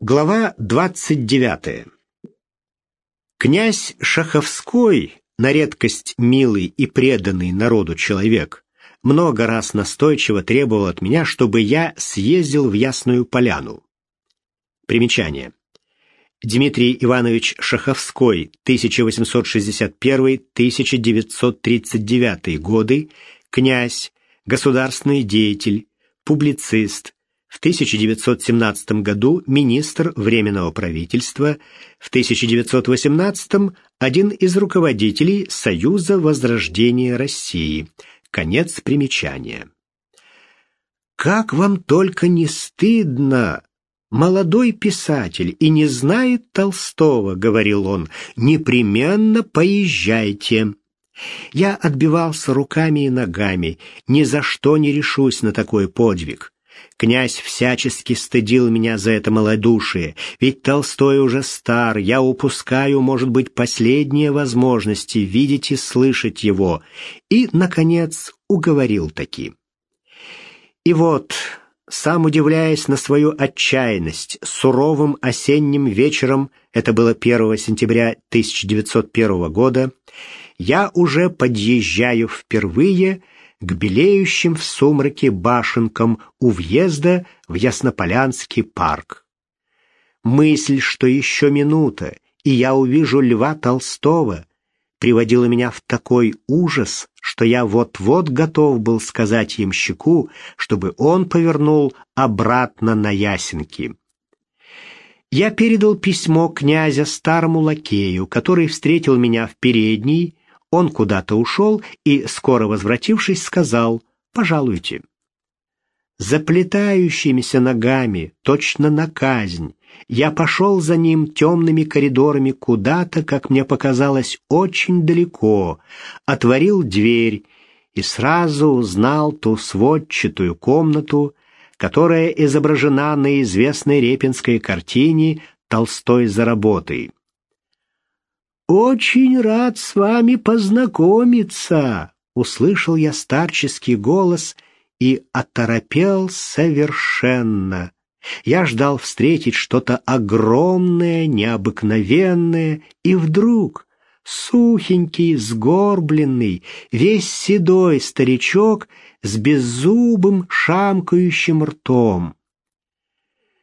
Глава 29. Князь Шаховской, на редкость милый и преданный народу человек, много раз настойчиво требовал от меня, чтобы я съездил в Ясную Поляну. Примечание. Дмитрий Иванович Шаховской, 1861-1939 годы, князь, государственный деятель, публицист, в 1917 году министр Временного правительства, в 1918 один из руководителей Союза Возрождения России. Конец примечания. «Как вам только не стыдно!» «Молодой писатель и не знает Толстого», — говорил он, — «непременно поезжайте». Я отбивался руками и ногами, ни за что не решусь на такой подвиг. Князь всячески стыдил меня за это малодушие, ведь Толстой уже стар, я упускаю, может быть, последние возможности видеть и слышать его, и, наконец, уговорил таки. И вот, сам удивляясь на свою отчаянность, суровым осенним вечером, это было 1 сентября 1901 года, я уже подъезжаю впервые — к белеющим в сумраке башенкам у въезда в Яснополянский парк. Мысль, что еще минута, и я увижу Льва Толстого, приводила меня в такой ужас, что я вот-вот готов был сказать ямщику, чтобы он повернул обратно на Ясенки. Я передал письмо князя старому лакею, который встретил меня в передней он куда-то ушел и, скоро возвратившись, сказал «Пожалуйте». Заплетающимися ногами, точно на казнь, я пошел за ним темными коридорами куда-то, как мне показалось, очень далеко, отворил дверь и сразу узнал ту сводчатую комнату, которая изображена на известной репинской картине «Толстой за работой». «Очень рад с вами познакомиться!» Услышал я старческий голос и оторопел совершенно. Я ждал встретить что-то огромное, необыкновенное, и вдруг сухенький, сгорбленный, весь седой старичок с беззубым, шамкающим ртом.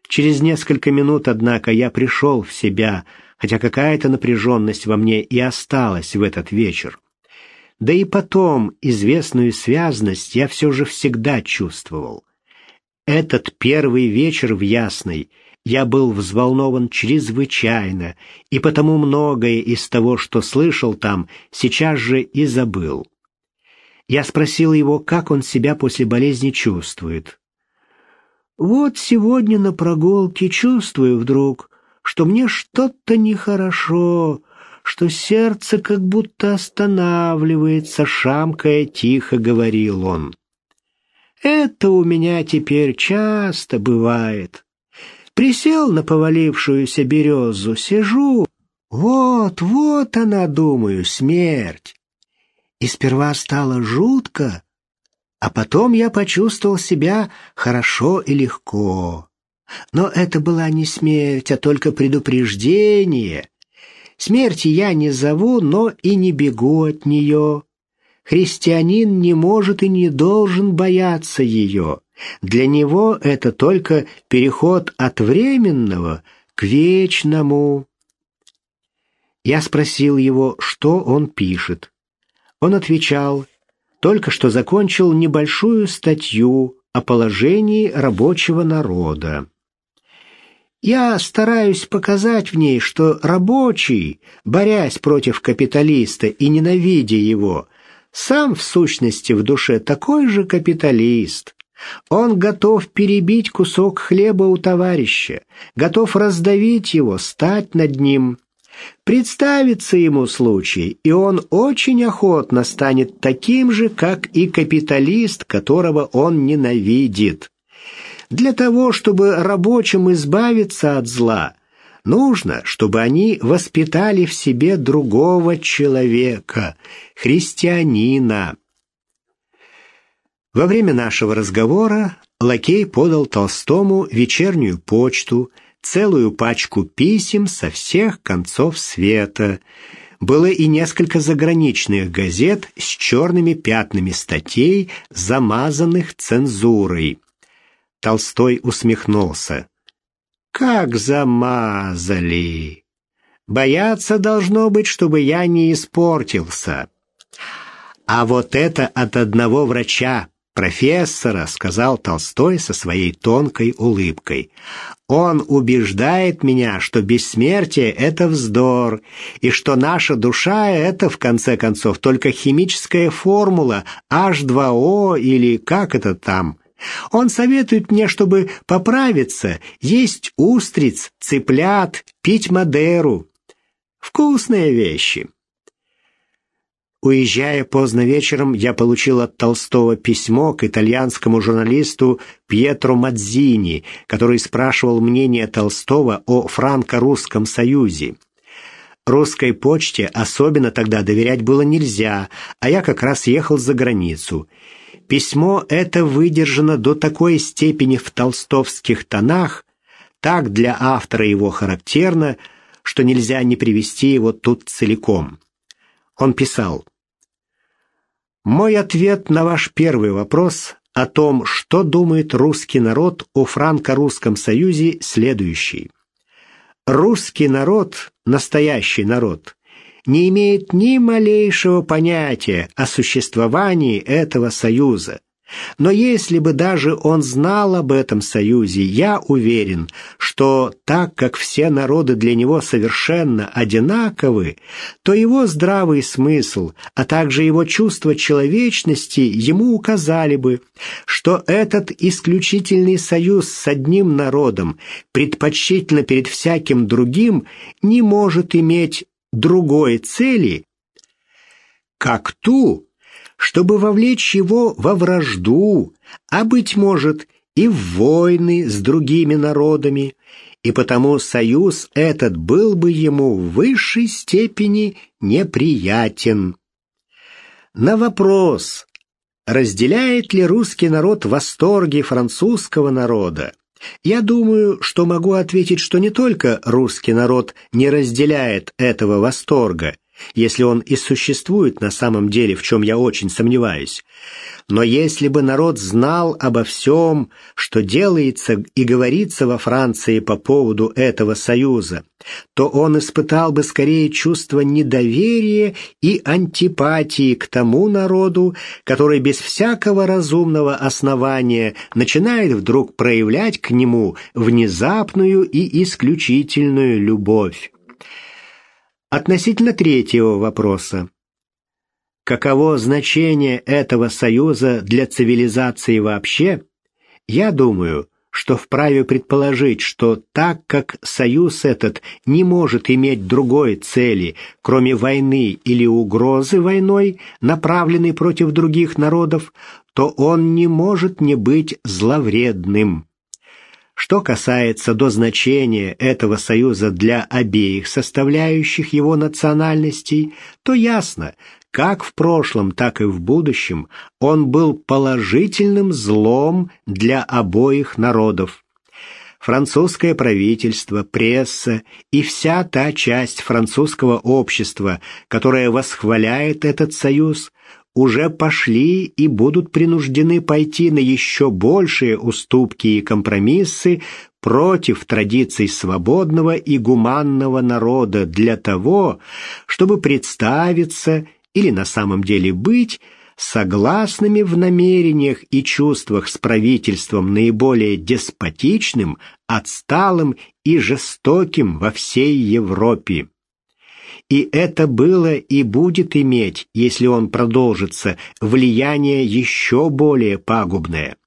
Через несколько минут, однако, я пришел в себя — хотя какая-то напряженность во мне и осталась в этот вечер. Да и потом известную связность я все же всегда чувствовал. Этот первый вечер в Ясной я был взволнован чрезвычайно, и потому многое из того, что слышал там, сейчас же и забыл. Я спросил его, как он себя после болезни чувствует. «Вот сегодня на прогулке чувствую вдруг, что мне что-то нехорошо, что сердце как будто останавливается, шамкая тихо говорил он. Это у меня теперь часто бывает. Присел на повалившуюся березу, сижу. Вот, вот она, думаю, смерть. И сперва стало жутко, а потом я почувствовал себя хорошо и легко. Но это была не смерть, а только предупреждение. Смерти я не зову, но и не бегу от нее. Христианин не может и не должен бояться ее. Для него это только переход от временного к вечному. Я спросил его, что он пишет. Он отвечал, только что закончил небольшую статью о положении рабочего народа. Я стараюсь показать в ней, что рабочий, борясь против капиталиста и ненавидя его, сам в сущности в душе такой же капиталист. Он готов перебить кусок хлеба у товарища, готов раздавить его, стать над ним. Представится ему случай, и он очень охотно станет таким же, как и капиталист, которого он ненавидит. Для того, чтобы рабочим избавиться от зла, нужно, чтобы они воспитали в себе другого человека, христианина. Во время нашего разговора лакей подал Толстому вечернюю почту, целую пачку писем со всех концов света. Было и несколько заграничных газет с черными пятнами статей, замазанных цензурой. Толстой усмехнулся. «Как замазали! Бояться должно быть, чтобы я не испортился. А вот это от одного врача, профессора, сказал Толстой со своей тонкой улыбкой. Он убеждает меня, что бессмертие это вздор, и что наша душа это в конце концов только химическая формула H2O или как это там. Он советует мне, чтобы поправиться, есть устриц, цыплят, пить Мадеру. Вкусные вещи. Уезжая поздно вечером, я получил от Толстого письмо к итальянскому журналисту Пьетро Мадзини, который спрашивал мнение Толстого о франко-русском союзе. Русской почте особенно тогда доверять было нельзя, а я как раз ехал за границу. Письмо это выдержано до такой степени в толстовских тонах, так для автора его характерно, что нельзя не привести его тут целиком. Он писал мой ответ на ваш первый вопрос о том, что думает русский народ о франко-русском союзе, следующий. Русский народ, настоящий народ, не имеет ни малейшего понятия о существовании этого союза, но если бы даже он знал об этом союзе, я уверен, что так как все народы для него совершенно одинаковы, то его здравый смысл, а также его чувство человечности ему указали бы, что этот исключительный союз с одним народом, предпочтительно перед всяким другим, не может иметь другой цели, как ту, чтобы вовлечь его во вражду, а, быть может, и в войны с другими народами, и потому союз этот был бы ему в высшей степени неприятен. На вопрос, разделяет ли русский народ восторги французского народа, я думаю, что могу ответить, что не только русский народ не разделяет этого восторга, если он и существует на самом деле, в чем я очень сомневаюсь. Но если бы народ знал обо всем, что делается и говорится во Франции по поводу этого союза, то он испытал бы скорее чувство недоверия и антипатии к тому народу, который без всякого разумного основания начинает вдруг проявлять к нему внезапную и исключительную любовь. Относительно третьего вопроса. Каково значение этого союза для цивилизации вообще? Я думаю, что вправе предположить, что так как союз этот не может иметь другой цели, кроме войны или угрозы войной, направленной против других народов, то он не может не быть зловредным. Что касается до значения этого союза для обеих составляющих его национальностей, то ясно, как в прошлом, так и в будущем он был положительным злом для обоих народов. Французское правительство, пресса и вся та часть французского общества, которая восхваляет этот союз, уже пошли и будут принуждены пойти на еще большие уступки и компромиссы против традиций свободного и гуманного народа для того, чтобы представиться или на самом деле быть согласными в намерениях и чувствах с правительством наиболее деспотичным, отсталым и жестоким во всей Европе. И это было и будет иметь, если он продолжится, влияние еще более пагубное.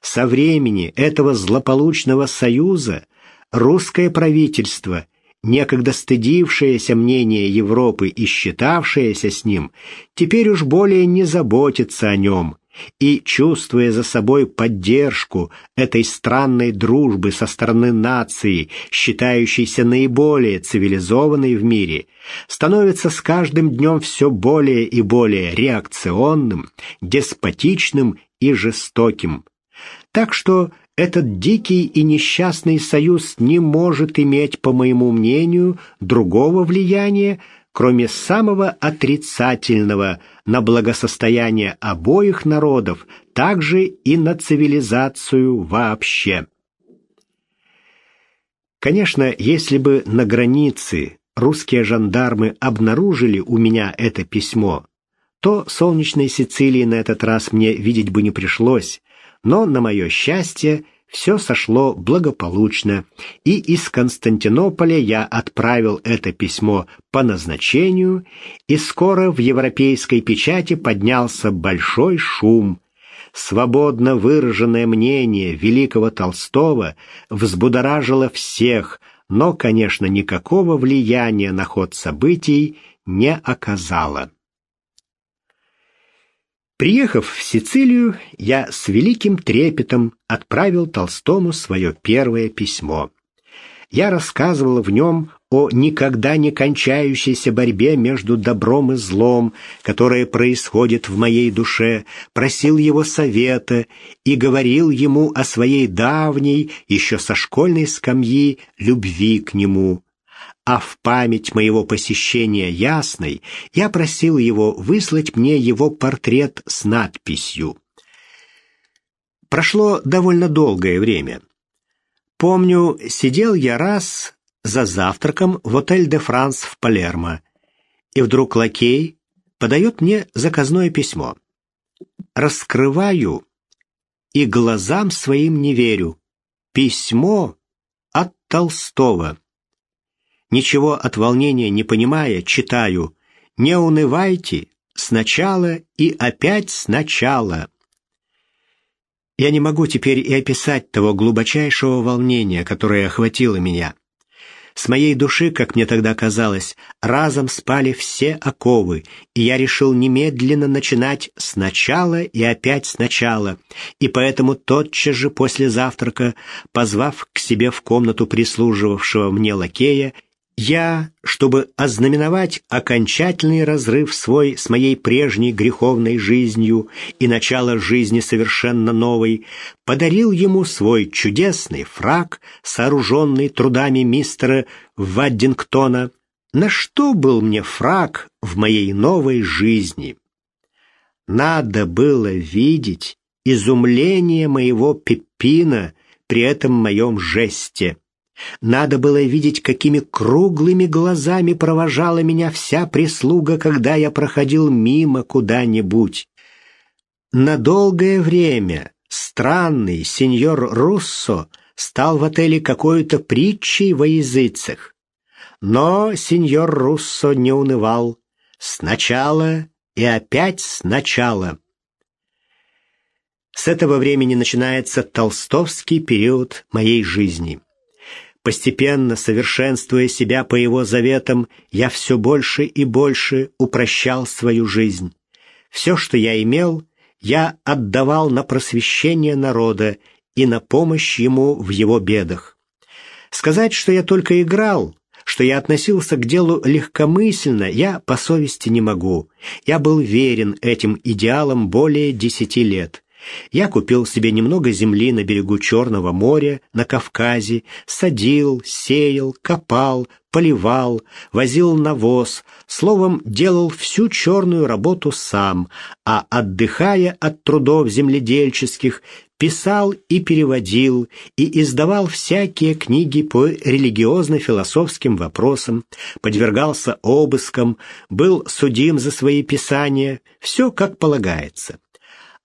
Со времени этого злополучного союза русское правительство, некогда стыдившееся мнения Европы и считавшееся с ним, теперь уж более не заботится о нем, и, чувствуя за собой поддержку этой странной дружбы со стороны нации, считающейся наиболее цивилизованной в мире, становится с каждым днем все более и более реакционным, деспотичным и жестоким. Так что этот дикий и несчастный союз не может иметь, по моему мнению, другого влияния, кроме самого отрицательного на благосостояние обоих народов, также и на цивилизацию вообще. Конечно, если бы на границе русские жандармы обнаружили у меня это письмо, то солнечной Сицилии на этот раз мне видеть бы не пришлось, но, на мое счастье, все сошло благополучно, и из Константинополя я отправил это письмо по назначению, и скоро в европейской печати поднялся большой шум. Свободно выраженное мнение великого Толстого взбудоражило всех, но, конечно, никакого влияния на ход событий не оказало. Приехав в Сицилию, я с великим трепетом отправил Толстому свое первое письмо. Я рассказывал в нем о никогда не кончающейся борьбе между добром и злом, которая происходит в моей душе, просил его совета и говорил ему о своей давней, еще со школьной скамьи, любви к нему а в память моего посещения Ясной я просил его выслать мне его портрет с надписью. Прошло довольно долгое время. Помню, сидел я раз за завтраком в отель де Франс в Палермо, и вдруг лакей подает мне заказное письмо. Раскрываю и глазам своим не верю. Письмо от Толстого. Ничего от волнения не понимая, читаю «Не унывайте, сначала и опять сначала». Я не могу теперь и описать того глубочайшего волнения, которое охватило меня. С моей души, как мне тогда казалось, разом спали все оковы, и я решил немедленно начинать сначала и опять сначала, и поэтому тотчас же после завтрака, позвав к себе в комнату прислуживавшего мне лакея, я, чтобы ознаменовать окончательный разрыв свой с моей прежней греховной жизнью и начало жизни совершенно новой, подарил ему свой чудесный фраг, сооруженный трудами мистера Ваддингтона. На что был мне фраг в моей новой жизни? Надо было видеть изумление моего Пеппина при этом моем жесте. Надо было видеть, какими круглыми глазами провожала меня вся прислуга, когда я проходил мимо куда-нибудь. На долгое время странный сеньор Руссо стал в отеле какой-то притчей во языцах. Но сеньор Руссо не унывал. Сначала и опять сначала. С этого времени начинается толстовский период моей жизни. Постепенно, совершенствуя себя по его заветам, я все больше и больше упрощал свою жизнь. Все, что я имел, я отдавал на просвещение народа и на помощь ему в его бедах. Сказать, что я только играл, что я относился к делу легкомысленно, я по совести не могу. Я был верен этим идеалам более десяти лет. Я купил себе немного земли на берегу Черного моря, на Кавказе, садил, сеял, копал, поливал, возил навоз, словом, делал всю черную работу сам, а, отдыхая от трудов земледельческих, писал и переводил, и издавал всякие книги по религиозно-философским вопросам, подвергался обыскам, был судим за свои писания, все как полагается.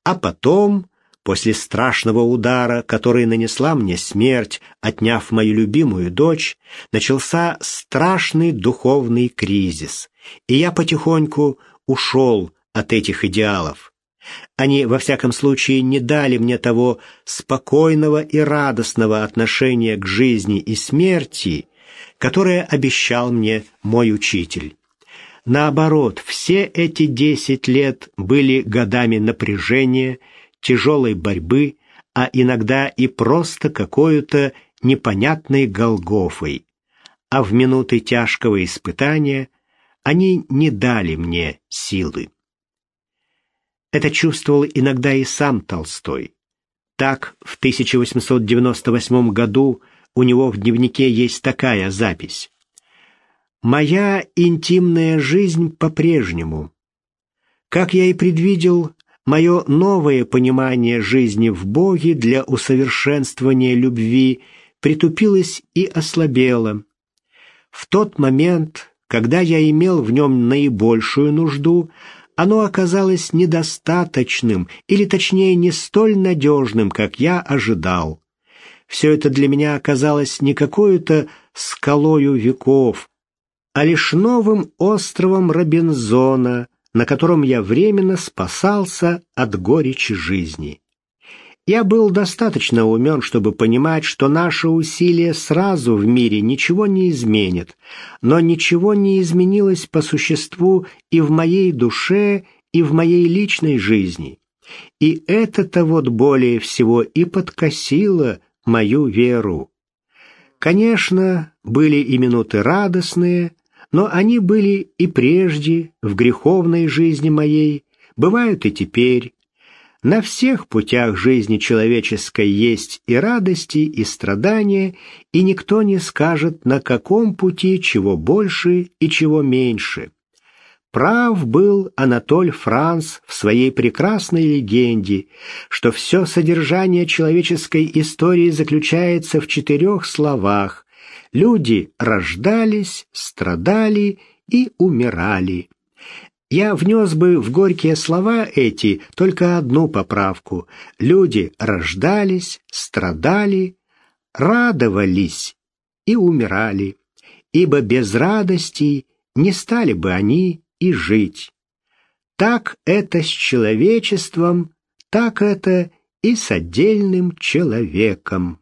А потом, после страшного удара, который нанесла мне смерть, отняв мою любимую дочь, начался страшный духовный кризис, и я потихоньку ушел от этих идеалов. Они, во всяком случае, не дали мне того спокойного и радостного отношения к жизни и смерти, которое обещал мне мой учитель. Наоборот, все эти десять лет были годами напряжения, тяжелой борьбы, а иногда и просто какой-то непонятной Голгофой. А в минуты тяжкого испытания они не дали мне силы. Это чувствовал иногда и сам Толстой. Так, в 1898 году у него в дневнике есть такая запись. «Моя интимная жизнь по-прежнему. Как я и предвидел, мое новое понимание жизни в Боге для усовершенствования любви притупилось и ослабело. В тот момент, когда я имел в нем наибольшую нужду, оно оказалось недостаточным, или точнее не столь надежным, как я ожидал. Все это для меня оказалось не какой-то скалою веков, а лишь новым островом Робинзона, на котором я временно спасался от горечи жизни. Я был достаточно умен, чтобы понимать, что наши усилия сразу в мире ничего не изменят, но ничего не изменилось по существу и в моей душе, и в моей личной жизни. И это-то вот более всего и подкосило мою веру. Конечно, были и минуты радостные, но они были и прежде, в греховной жизни моей, бывают и теперь, на всех путях жизни человеческой есть и радости, и страдания, и никто не скажет, на каком пути чего больше и чего меньше. Прав был Анатоль Франц в своей прекрасной легенде, что все содержание человеческой истории заключается в четырех словах «люди рождались, страдали и умирали». Я внес бы в горькие слова эти только одну поправку. Люди рождались, страдали, радовались и умирали, ибо без радости не стали бы они и жить. Так это с человечеством, так это и с отдельным человеком.